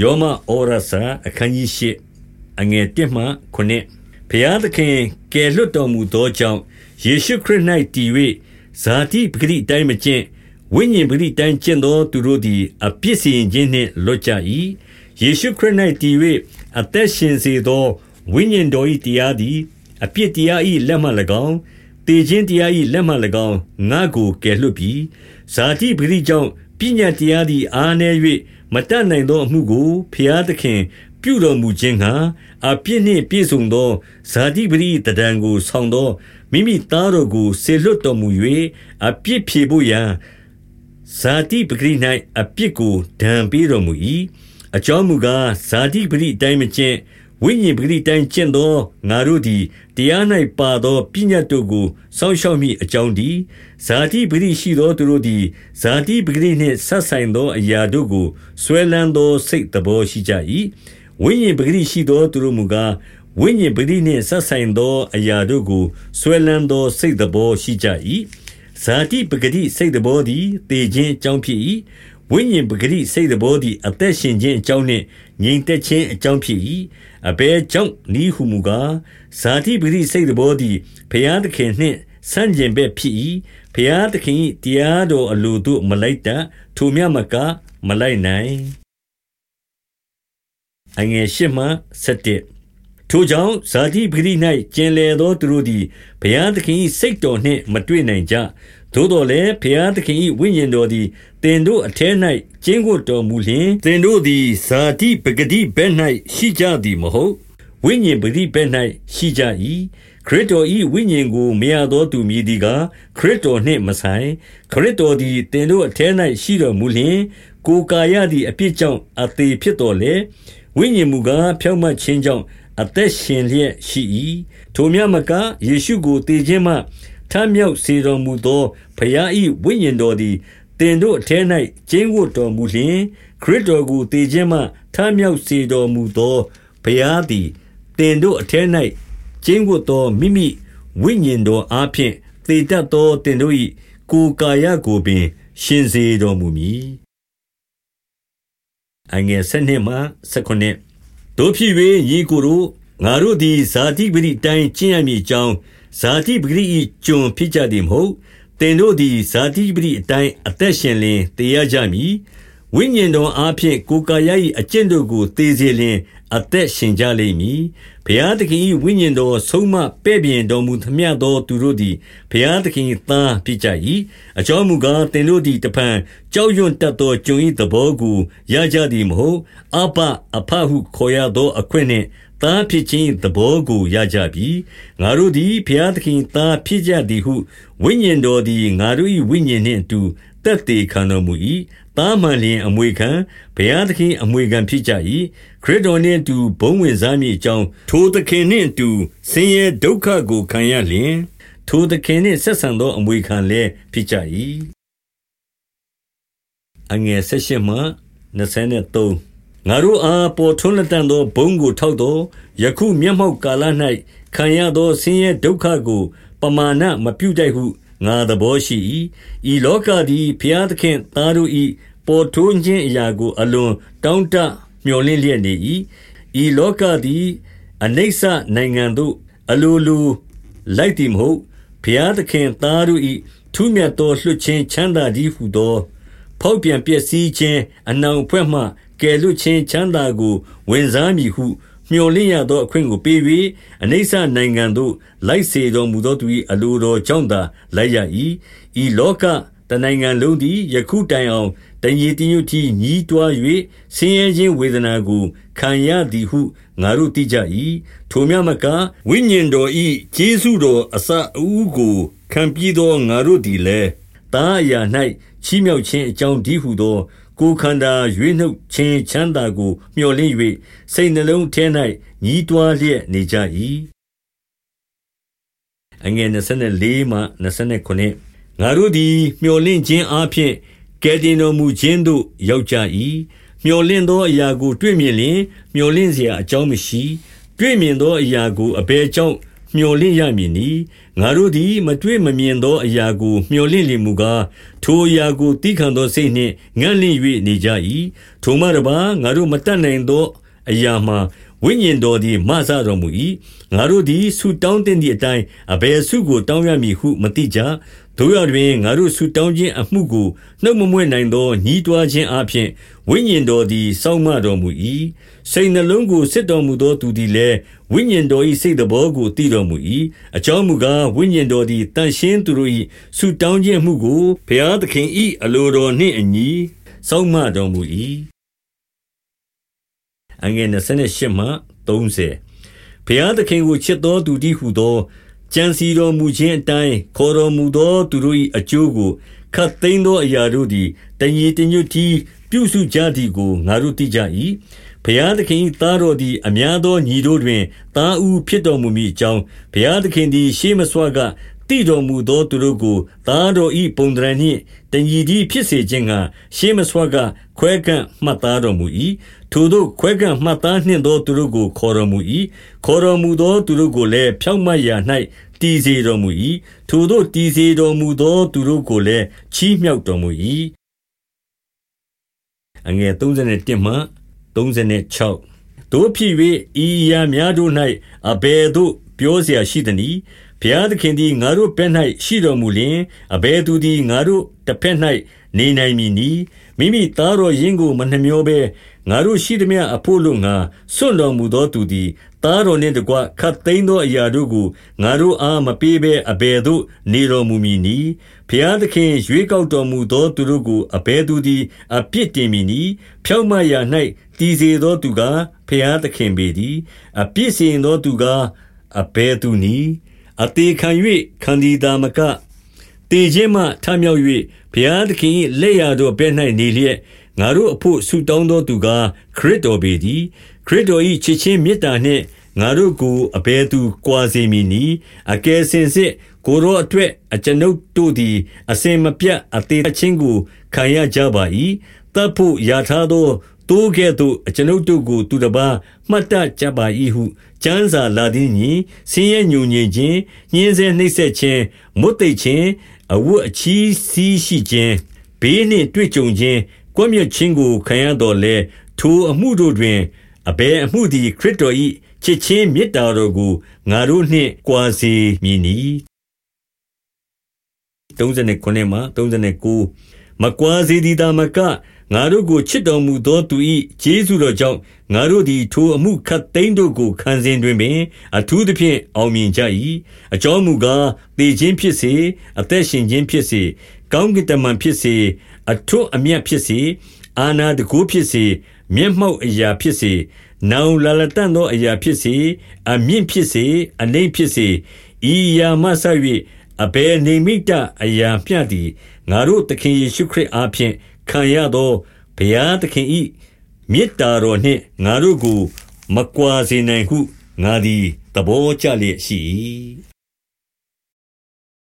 ယောမဩရစာအခန်းကြီး၈အငယ်1မှ9ဘုရားသခင်ကယ်လွတ်တော်မူသောကြောင့်ယေရှုခရစ်၌တည်၍ဇာတိပဂရိတိုင်းမကျင့်ဝိညာဉ်ပဂရိတိုင်းကျင့်သောသူတို့သည်အပြစ်စီရင်ခြင်းနှင့်လွတ်ကြ၏ယေရှုခရစ်၌တည်၍အသက်ရှင်စေသောဝိညာဉ်တော်၏တရားသည်အပြစ်တရား၏လက်မှ၎င်းတေခြင်းတရား၏လက်မှ၎င်းငါကိုကယ်လွတ်ပြီးဇာတိပဂရိကြောင့်ပညာတရားသည်အားနည်း၍ မတတ်နိုင်သောအမှုကိုဖျားသခင် ပြုတော်မူခြင်းဟာအပြစ်နှင့်ပြည့်စုံသောဇာတိပရိတဒံကိုဆောင်သောမိမိသားတော်ကိုဆေလွတ်တော်မူ၍အပြစ်ဖြေဖို့ရန်ဇာတိပဂရိ၌အပြစ်ကိုဒဏ်ပေးတော်မူ၏အကြောင်းမူကားဇာတိပရိအတိုင်းမကျင့် ဝိညာဉ်ပဂရိတိုင်းကျင့်သောငါတို့သည်တရား၌ပါသောပညတ်တို့ကိုစောင့်ရှောက်မိအကြောင်းသည်ဇာတိပဂရိရှိသောသူတို့သည်ဇာတိပဂရိနှင့်ဆက်ဆိုင်သောအရာတို့ကိုဆွဲလန်းသောစိတ်သဘောရှိကြ၏ဝိညာဉ်ပဂရိရှိသောသူတို့မူကားဝိညာဉ်ပဂရိနှင့်ဆက်ဆိုင်သောအရာတို့ကိုဆွဲလန်းသောစိတ်သဘောရှိကြ၏ဇာတိပဂရိစိတ်သဘောသည်တေခြင်းအကြောင်းဖြစ်၏ ဝိညာဉ်ပဂရိစိတ်တော်သည်အသက်ရှင်ခြင်းအကြောင်းနှင့်ငြိမ်သက်ခြင်းအကြောင်းဖြစ်၏အဘဲကြောင့်ဤဟုမူကားဇာတိပဂရိစိတ်တော်သည်ဖျားသခင်နှင့်ဆန့်ကျင်ဘက်ဖြစ်၏ဖျားသခင်တရားတော်အလိုသို့မလိုက်တတ်ထိုမြမကမလိုက်နိုင်အငယ်ရှိမှ7ထိုကြောင့်ဇာတိပဂရိ၌ကျင်လေသောသူတို့သည်ဘုရားသခင်၏စိတ်တော်နှင့်မတွေ့နိုင်ကြ သို့တော်လည်းဘုရားသခင်၏ဝိညာဉ်တော်သည်သင်တို့အထဲ၌ကျင်းဝတ်တော်မူလျှင်သင်တို့သည်ဇာတိပဂတိဘက်၌ရှိကြသည်မဟုတ်ဝိညာဉ်ပဂတိဘက်၌ရှိကြ၏ခရစ်တော်၏ဝိညာဉ်ကိုမရသောသူမည်သည်ကားခရစ်တော်နှင့်မဆိုင်ခရစ်တော်သည်သင်တို့အထဲ၌ရှိတော်မူလျှင်ကိုယ်ကာယသည်အပြစ်ကြောင့်အသေးဖြစ်တော်လေဝိညာဉ်မူကားဖြောင့်မတ်ခြင်းကြောင့်အသက်ရှင်လျက်ရှိ၏ထိုမြတ်မကယေရှုကိုတည်ခြင်းမှ ထမြောက်စေတော်မူသောဘုရား၏ဝိညာဉ်တော်သည်တင်တို့အထဲ၌ကျင်းဝတ်တော်မူလျှင်ခရစ်တော်ကိုတည်ခြင်းမှထမြောက်စေတော်မူသောဘုရားသည်တင်တို့အထဲ၌ကျင်းဝတ်သောမိမိဝိညာဉ်တော်အားဖြင့်တည်တတ်သောတင်တို့၏ကိုယ်ကာယကိုပင် ရှင်စေတော်မူမည်အငယ်၁၂မှ၁၉တို့ဖြစ်၍ညီကိုတို့ငါတို့သည်ဇာတိပရိတိုင်းကျင့်ရမည်ကြောင်း ဇာတိပဂရိ၏ကျွန်ဖြစ်ကြသည်မဟုတ်သင်တို့သည်ဇာတိပဂရိအတိုင်းအသက်ရှင်လျင်တည်ရကြမည်ဝိညာဉ်တော်အားဖြင့်ကိုယ်ကာယ၏အကျင့်တို့ကိုတည်စေလျင်အသက်ရှင်ကြလိမ့်မည်ဘုရားသခင်၏ဝိညာဉ်တော်ဆုံးမပဲ့ပြင်တော်မူသမျှသောသူတို့သည်ဘုရားသခင်၏သားဖြစ်ကြ၏အကြောင်းမူကားသင်တို့သည်တဖန်ကြောက်ရွံ့တတ်သောကျွန်၏သဘောကိုရကြသည်မဟုတ်အပအဖဟုခေါ်ရသောအခွင့်နှင့် သားဖြစ်ခြင်းသဘောကိုရကြပြီငါတို့သည်ဘုရားသခင်သားဖြစ်ကြသည်ဟုဝိညာဉ်တော်သည်ငါတို့၏ဝိညာဉ်နှင့်အတူတက်သေးခံတော်မူ၏သားမှန်လျင်အမွေခံဘုရားသခင်အမွေခံဖြစ်ကြ၏ခရစ်တော်နှင့်အတူဘုံဝင်စားမည်အကြောင်းထိုသခင်နှင့်အတူဆင်းရဲဒုက္ခကိုခံရလျင်ထိုသခင်နှင့်ဆက်ဆံသောအမွေခံလည်းဖြစ်ကြ၏အငယ်၁၈မှ23 ငါတို့အား ပေါ်ထွန်းလက်တန်သော ဘုံကို ထောက်သောယခုမျက်မှောက်ကာလ၌ခံရသော ဆင်းရဲဒုက္ခကို ပမာဏမပြုတတ်ဟု ငါသဘောရှိ၏ဤလောကသည်ဖျားသခင်သားတို့၏ပေါ်ထွန်းခြင်းအရာကို အလွန်တောင်းတမျှော်လင့်လျက်နေ၏ဤလောကသည် အနိစ္စနိုင်ငံသို့ အလိုလိုလိုက်သည်မဟုတ်ဖျားသခင်သားတို့၏ထူးမြတ်သော လွှတ်ခြင်းချမ်းသာကြီးဟုသော ဖောက်ပြန်ပျက်စီးခြင်း အနှောင်ဖွဲ့မှ ကယ်လွတ်ခြင်းချမ်းသာကို ဝင်စားမည်ဟုမျှော်လင့်ရသောအခွင့်ကိုပေး၍အနိစ္စနိုင်ငံသို့လိုက်စေတော်မူသောသူ၏အလိုတော်ကြောင့်သာလိုက်ရ၏ဤလောကတနိုင်ငံလုံးသည်ယခုတိုင်အောင်တညီတညွတ်တီညီးတွား၍ဆင်းရဲခြင်းဝေဒနာကိုခံရသည်ဟုငါတို့သိကြ၏ထိုမြမကဝိညာဉ်တော်၏ကျေးဇူးတော်အစအဦးကိုခံပြီးသောငါတို့သည်လည်း တားအရာ၌ချီးမြှောက်ခြင်းအကြောင်းဒီဟုသောကိုယ်ခန္ဓာရွေးနှုတ်ခြင်းချမ်းသာကိုမျှော်လင့်၍စိတ်နှလုံးထဲ၌ညီးတွားလျက်နေကြ၏အငယ်24မှ29ငါတို့သည်မျှော်လင့်ခြင်းအပြင်ကယ်တင်တော်မူခြင်းသို့ရောက်ကြ၏မျှော်လင့်သောအရာကို တွေ့မြင်လျင်မျှော်လင့်เสียအကြောင်းမရှိ တွေ့မြင်သောအရာကိုအဘယ်ကြောင့် မျှော်လင့်ရမည်နည်းငါတို့သည်မတွေ့မမြင်သောအရာကို မျှော်လင့်လျင်မူကားထိုအရာကိုသီးခံသောစိတ်နှင့်ငန့်လင့်၍နေကြ၏ထိုမှတပါငါတို့မတတ်နိုင်သောအရာမှာဝိညာဉ်တော်သည်မဆတော်မူ၏ငါတို့သည်ဆုတောင်းတဲ့သည့်အတိုင်းအဘယ်ဆုကိုတောင်းရမည်ဟုမသိကြ တို့ရတွင်ငါတို့ဆုတောင်းခြင်းအမှုကိုနှုတ်မမွေ့နိုင်သောညီးတွားခြင်းအပြင်ဝိညာဉ်တော်သည်စောင့်မတော်မူ၏စိတ်နှလုံးကိုစစ်တော်မူသောသူသည်လည်းဝိညာဉ်တော်၏စိတ်တော်ကိုသိတော်မူ၏အကြောင်းမူကားဝိညာဉ်တော်သည်တန်ရှင်းသူတို့၏ဆုတောင်းခြင်းမှုကိုဘုရားသခင်၏အလိုတော်နှင့်အညီစောင့်မတော်မူ၏အငယ်28မှ30ဘုရားသခင်ကိုချစ်တော်သူတည်းဟုသော ကြံစီတော်မူခြင်းအတိုင်းခေါ်တော်မူသောသူတို့၏အကျိုးကိုခတ်သိမ်းသောအရာတို့သည်တညီတညွတ်တီပြုစုကြသည်ကိုငါတို့သိကြ၏ဘုရားသခင်၏သားတော်သည်အများသောညီတို့တွင်သားဦးဖြစ်တော်မူမည်အကြောင်းဘုရားသခင်သည်ရှေးမစွာကတည်တော်မူသောသူတို့ကိုသားတော်ဤပုံတရနှင့်တညီဒီဖြစ်စေခြင်းကရှေးမစွာကခွဲကန့်မှတ်သားတော်မူ၏ ထိုတို့ခွဲကန့်မှတ်သားနှင့်သောသူတို့ကိုခေါ်တော်မူ၏ခေါ်တော်မူသောသူတို့ကိုလည်းဖြောင့်မတ်ရာ၌တည်စေတော်မူ၏ထိုတို့တည်စေတော်မူသောသူတို့ကိုလည်းချီးမြှောက်တော်မူ၏အငယ်31မှ36တို့ဖြစ်၍ဤရာများတို့၌အဘယ်သို့ပြောเสียရှိသနည်းဘုရားသခင်သည်ငါတို့ဘက်၌ရှိတော်မူလျင်အဘယ်သူသည်ငါတို့တစ်ဖက်၌နေနိုင်မည်နည်းမိမိသားတော်ရင်းကိုမနှမျောဘဲ ငါတို့ရှိသည်မြအဖို့လို့ငါစွန့်တော်မူသောသူသည်သားတော်နှင့်တကွခတ်သိမ်းသောအရာတို့ကိုငါတို့အားမပေးဘဲအဘယ်သို့နေတော်မူမည်နည်းဘုရားသခင်ရွေးကောက်တော်မူသောသူတို့ကိုအဘယ်သူသည်အပြစ်တင်မည်နည်းဖြောက်မရာ၌တည်စေသောသူကဘုရားသခင်ပေသည်အပြစ်စင်သောသူကအဘယ်သူနည်းအသေးခံ၍ခံဒီတာမကတေခြင်းမှထမြောက်၍ဘုရားသခင်၏လက်ရတော်ဘဲ၌နေလျက် ငါတို့အဖို့ဆုတောင်းသောသူကားခရစ်တော်ပေသည်ခရစ်တော်၏ချစ်ချင်းမေတ္တာနှင့်ငါတို့ကိုအဘယ်သူကွာစေမည်နည်းအကယ်စင်စစ်ကိုရောအတွက်အကျွန်ုပ်တို့သည် အစင်မပြတ်အသေးချင်းကိုခံရကြပါ၏တပ်ဖို့ယာထားသောတိုးကဲ့သို့အကျွန်ုပ်တို့ကို သူတစ်ပါးမှတ်တကြပါ၏ဟုကျမ်းစာလာသည်ညီဆင်းရဲညူညင်ခြင်းညှင်းဆဲနှိပ်စက်ခြင်းမွတ်သိပ်ခြင်းအဝတ်အချီးစီးရှိခြင်းဘေးနှင့်တွေ့ကြုံခြင်း ကွမျက်ခြင်းကိုခံရတော်လဲထိုအမှုတို့တွင်အဘယ်အမှုသည်ခရစ်တော်၏ချစ်ချင်းမေတ္တာတော်ကိုငါတို့နှင့်ကြွာစေမည်နီ39မှ39မကွာစေသည်သာမကငါတို့ကိုချစ်တော်မူသောသူ၏ကျေးဇူးတော်ကြောင့်ငါတို့သည်ထိုအမှုခတ်သိမ်းတို့ကိုခံစဉ်တွင်ပင်အထူးသဖြင့်အောင်မြင်ကြ၏အကြောင်းမူကားတေခြင်းဖြစ်စေအသက်ရှင်ခြင်းဖြစ်စေ ကောင်းကင်တမန်ဖြစ်စေအထွတ်အမြတ်ဖြစ်စေအာနာတကူဖြစ်စေမျက်မှောက်အရာဖြစ်စေနောင်လာလတန်သောအရာဖြစ်စေအမြင့်ဖြစ်စေအနှိမ့်ဖြစ်စေဤယာမဆ၍အဘယ်နေမိတအရာမျှသည်ငါတို့သခင်ယေရှုခရစ်အားဖြင့်ခံရသောဘုရားသခင်၏မေတ္တာတော်နှင့်ငါတို့ကို မကွာစေနိုင်ဟုငါသည်သဘောကျလျက်ရှိ၏